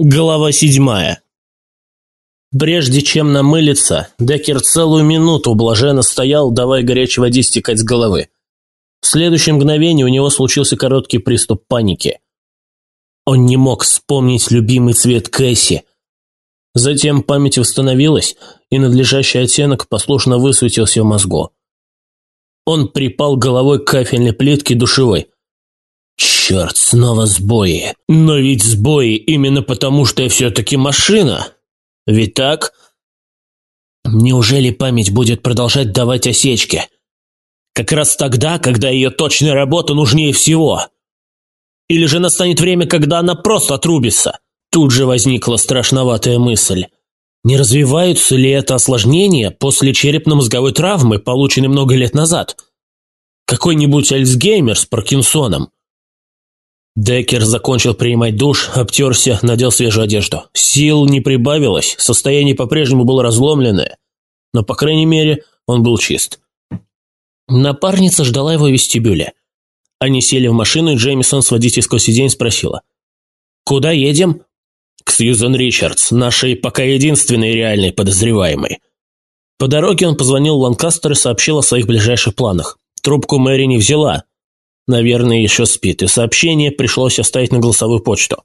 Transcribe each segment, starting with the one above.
Глава седьмая. Прежде чем намылиться, Деккер целую минуту блаженно стоял, давая горячей воде стекать с головы. В следующее мгновение у него случился короткий приступ паники. Он не мог вспомнить любимый цвет Кэсси. Затем память восстановилась, и надлежащий оттенок послушно высветился в мозгу. Он припал головой к кафельной плитке душевой – Черт, снова сбои. Но ведь сбои именно потому, что я все-таки машина. Ведь так? Неужели память будет продолжать давать осечки? Как раз тогда, когда ее точная работа нужнее всего. Или же настанет время, когда она просто отрубится? Тут же возникла страшноватая мысль. Не развиваются ли это осложнения после черепно-мозговой травмы, полученной много лет назад? Какой-нибудь Альцгеймер с Паркинсоном? Деккер закончил принимать душ, обтерся, надел свежую одежду. Сил не прибавилось, состояние по-прежнему было разломленное, но, по крайней мере, он был чист. Напарница ждала его в вестибюле. Они сели в машину, и Джеймисон с водительского сиденья спросила. «Куда едем?» «К Сьюзен Ричардс, нашей пока единственной реальной подозреваемой». По дороге он позвонил в Ланкастер и сообщил о своих ближайших планах. Трубку Мэри не взяла, наверное, еще спит, и сообщение пришлось оставить на голосовую почту.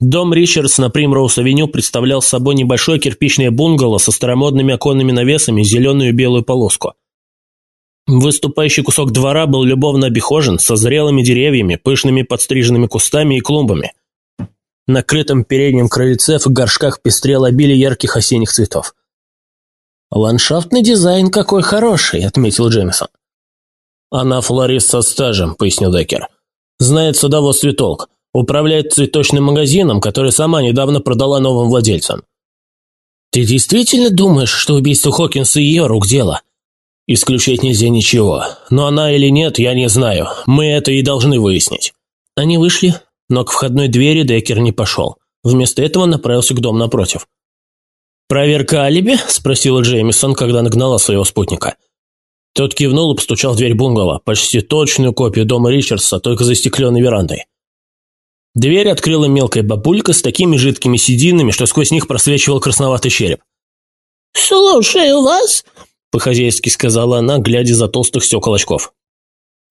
Дом Ричардс на Примроуз-авеню представлял собой небольшое кирпичное бунгало со старомодными оконными навесами, и белую полоску. Выступающий кусок двора был любовно обихожен, со зрелыми деревьями, пышными подстриженными кустами и клумбами. На крытом переднем крыльце в горшках пестрело обилие ярких осенних цветов. «Ландшафтный дизайн какой хороший», — отметил Джемисон. «Она флорист со стажем», – пояснил Деккер. «Знает садоводстве толк. Управляет цветочным магазином, который сама недавно продала новым владельцам». «Ты действительно думаешь, что убийство Хокинса ее рук дело?» «Исключить нельзя ничего. Но она или нет, я не знаю. Мы это и должны выяснить». Они вышли, но к входной двери Деккер не пошел. Вместо этого направился к дому напротив. «Проверка алиби?» – спросила Джеймисон, когда нагнала своего спутника. Тот кивнул и постучал в дверь бунгало, почти точную копию дома Ричардса, только за стекленной верандой. Дверь открыла мелкая бабулька с такими жидкими сединами, что сквозь них просвечивал красноватый череп. «Слушаю вас», – по-хозяйски сказала она, глядя за толстых стекол очков.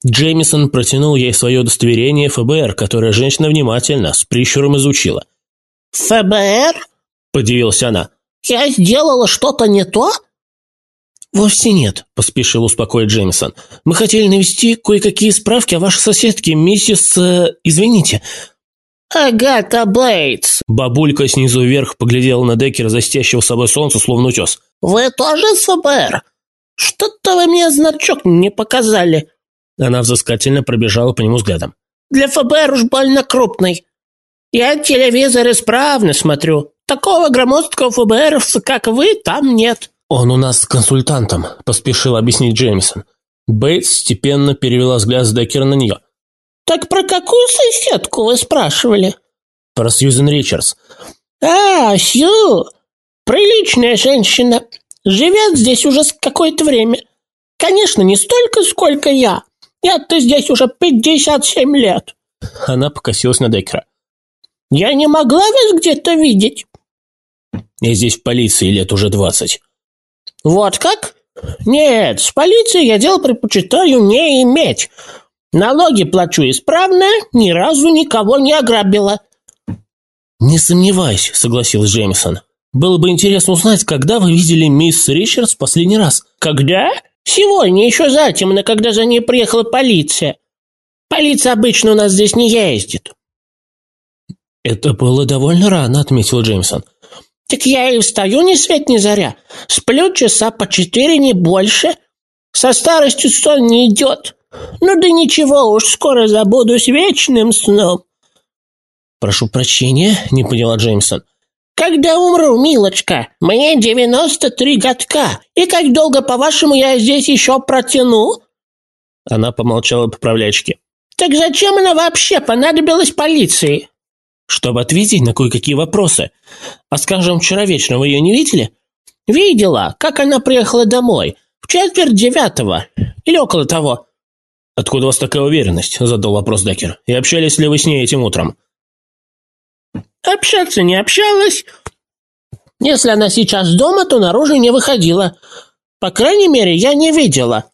Джеймисон протянул ей свое удостоверение ФБР, которое женщина внимательно, с прищуром изучила. «ФБР?» – подивилась она. «Я сделала что-то не то?» «Вовсе нет», – поспешил успокоить Джеймисон. «Мы хотели навести кое-какие справки о вашей соседке, миссис... Э, извините». «Агата Бейтс!» Бабулька снизу вверх поглядела на Деккера, застящего с собой солнце, словно утес. «Вы тоже с ФБР? Что-то вы мне значок не показали». Она взыскательно пробежала по нему взглядом. «Для ФБР уж больно крупный. Я телевизор исправно смотрю. Такого громоздкого ФБРовца, как вы, там нет». «Он у нас с консультантом», – поспешил объяснить Джеймисон. Бейтс степенно перевела взгляд с Деккера на нее. «Так про какую соседку вы спрашивали?» «Про Сьюзен Ричардс». «А, Сью! Приличная женщина. Живет здесь уже какое-то время. Конечно, не столько, сколько я. Я-то здесь уже пятьдесят семь лет». Она покосилась на Деккера. «Я не могла вас где-то видеть». «Я здесь в полиции лет уже двадцать». «Вот как? Нет, с полицией я дел предпочитаю не иметь. Налоги плачу исправно, ни разу никого не ограбила». «Не сомневаюсь», — согласился Джеймисон. «Было бы интересно узнать, когда вы видели мисс Ричардс в последний раз». «Когда?» «Сегодня, еще затемно, когда за ней приехала полиция. Полиция обычно у нас здесь не ездит». «Это было довольно рано», — отметил Джеймсон. Так я и встаю ни свет ни заря. Сплю часа по четыре, не больше. Со старостью сон не идет. Ну да ничего, уж скоро забудусь вечным сном. Прошу прощения, не поняла Джеймсон. Когда умру, милочка? Мне девяносто три годка. И как долго, по-вашему, я здесь еще протяну? Она помолчала, поправляя очки. Так зачем она вообще понадобилась полиции? Чтобы ответить на кое-какие вопросы. А скажем, вчера вечером вы ее не видели? Видела, как она приехала домой. В четверть девятого. Или около того. Откуда у вас такая уверенность? Задал вопрос Деккер. И общались ли вы с ней этим утром? Общаться не общалась. Если она сейчас дома, то наружу не выходила. По крайней мере, я не видела.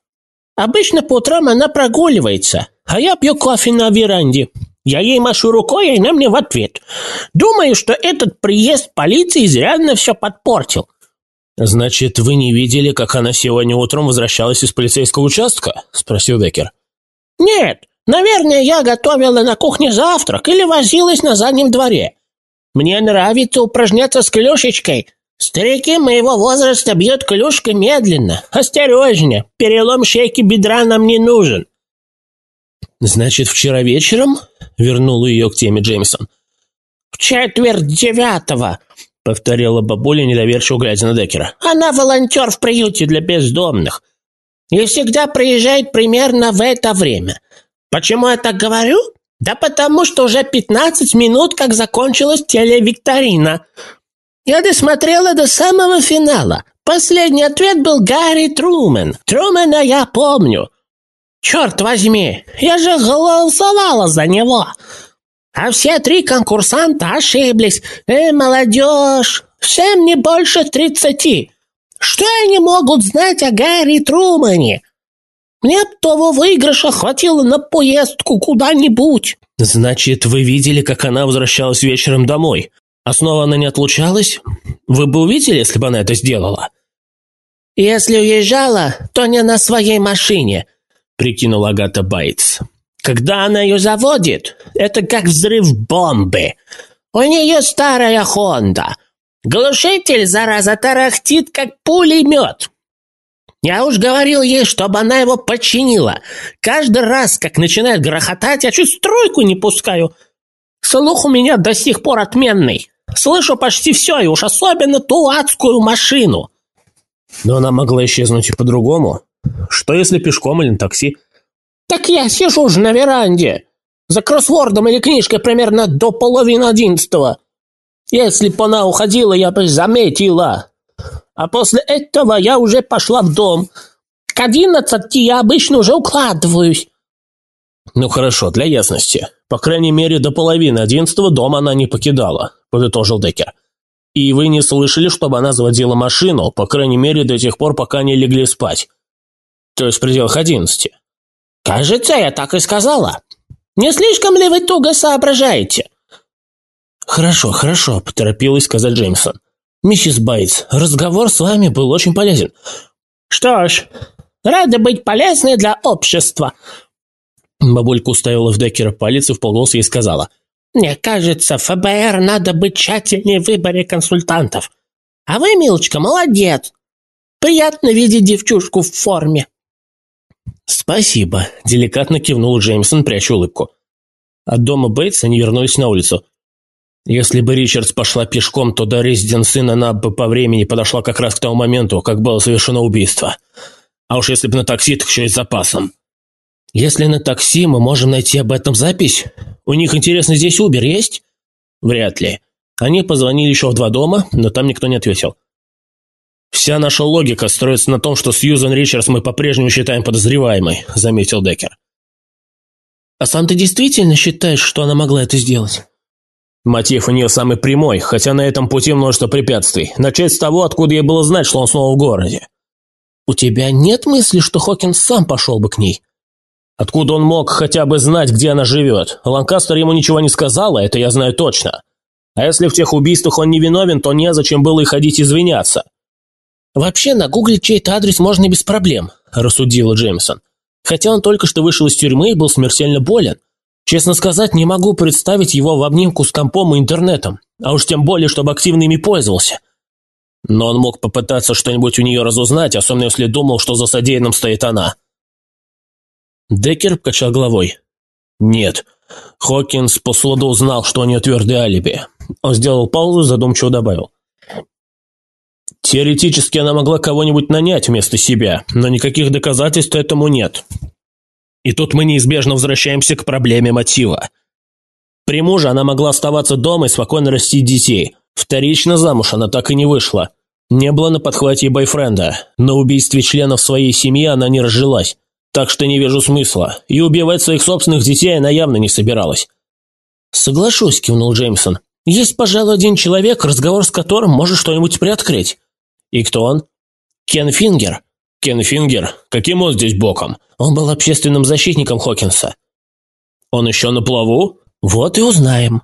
Обычно по утрам она прогуливается, а я пью кофе на веранде. Я ей машу рукой, и она мне в ответ. Думаю, что этот приезд полиции изрядно все подпортил. «Значит, вы не видели, как она сегодня утром возвращалась из полицейского участка?» – спросил Деккер. «Нет, наверное, я готовила на кухне завтрак или возилась на заднем дворе. Мне нравится упражняться с клюшечкой. Старики моего возраста бьют клюшкой медленно, осторожнее. Перелом шейки бедра нам не нужен». «Значит, вчера вечером?» – вернул ее к теме Джеймсон. «В четверть девятого», повторила бабуля, недоверчиво глядя на Деккера. «Она волонтер в приюте для бездомных и всегда приезжает примерно в это время. Почему я так говорю? Да потому что уже 15 минут, как закончилась телевикторина. Я досмотрела до самого финала. Последний ответ был Гарри Трумен. Трумена я помню. Черт возьми, я же голосовала за него. А все три конкурсанта ошиблись. Э, молодежь, всем не больше тридцати. Что они могут знать о Гарри Трумане? Мне б того выигрыша хватило на поездку куда-нибудь. Значит, вы видели, как она возвращалась вечером домой? А снова она не отлучалась? Вы бы увидели, если бы она это сделала? Если уезжала, то не на своей машине, прикинула Агата Байтс. Когда она ее заводит, это как взрыв бомбы. У нее старая Хонда. Глушитель, зараза, тарахтит, как пулемет. Я уж говорил ей, чтобы она его починила. Каждый раз, как начинает грохотать, я чуть стройку не пускаю. Слух у меня до сих пор отменный. Слышу почти все, и уж особенно ту адскую машину. Но она могла исчезнуть и по-другому. Что если пешком или на такси? Так я сижу уже на веранде. За кроссвордом или книжкой примерно до половины одиннадцатого. Если бы она уходила, я бы заметила. А после этого я уже пошла в дом. К одиннадцати я обычно уже укладываюсь. Ну хорошо, для ясности. По крайней мере, до половины одиннадцатого дома она не покидала, подытожил Деккер. И вы не слышали, чтобы она заводила машину, по крайней мере, до тех пор, пока не легли спать. То есть в пределах одиннадцати. «Кажется, я так и сказала. Не слишком ли вы туго соображаете?» «Хорошо, хорошо», – поторопилась сказать Джеймсон. «Миссис Байтс, разговор с вами был очень полезен». «Что ж, рада быть полезной для общества». Бабулька уставила в Деккера палец и в полголоса ей сказала. «Мне кажется, ФБР надо быть тщательнее в выборе консультантов. А вы, милочка, молодец. Приятно видеть девчушку в форме». «Спасибо», – деликатно кивнул Джеймсон, пряча улыбку. От дома Бейтс они вернулись на улицу. Если бы Ричардс пошла пешком, то до резиденции она бы по времени подошла как раз к тому моменту, как было совершено убийство. А уж если бы на такси, так еще и с запасом. Если на такси, мы можем найти об этом запись. У них, интересно, здесь Убер есть? Вряд ли. Они позвонили еще в два дома, но там никто не ответил. «Вся наша логика строится на том, что Сьюзан Ричардс мы по-прежнему считаем подозреваемой», – заметил Деккер. «А сам ты действительно считаешь, что она могла это сделать?» Мотив у нее самый прямой, хотя на этом пути множество препятствий. Начать с того, откуда ей было знать, что он снова в городе. «У тебя нет мысли, что Хокинс сам пошел бы к ней?» Откуда он мог хотя бы знать, где она живет? Ланкастер ему ничего не сказала, это я знаю точно. А если в тех убийствах он не виновен, то незачем было и ходить извиняться. «Вообще нагуглить чей-то адрес можно без проблем», – рассудила Джеймсон. «Хотя он только что вышел из тюрьмы и был смертельно болен. Честно сказать, не могу представить его в обнимку с компом и интернетом, а уж тем более, чтобы активно ими пользовался». Но он мог попытаться что-нибудь у нее разузнать, особенно если думал, что за содеянным стоит она. Деккер покачал головой. «Нет. Хокинс по следу узнал, что у нее твердое алиби». Он сделал паузу и задумчиво добавил. Теоретически она могла кого-нибудь нанять вместо себя, но никаких доказательств этому нет. И тут мы неизбежно возвращаемся к проблеме мотива. При муже она могла оставаться дома и спокойно растить детей. Вторично замуж она так и не вышла. Не было на подхвате бойфренда. На убийстве членов своей семьи она не разжилась. Так что не вижу смысла. И убивать своих собственных детей она явно не собиралась. «Соглашусь», – кивнул Джеймсон. Есть, пожалуй, один человек, разговор с которым может что-нибудь приоткрыть. И кто он? Кен Фингер. Кен Фингер? Каким он здесь боком? Он был общественным защитником Хокинса. Он еще на плаву? Вот и узнаем.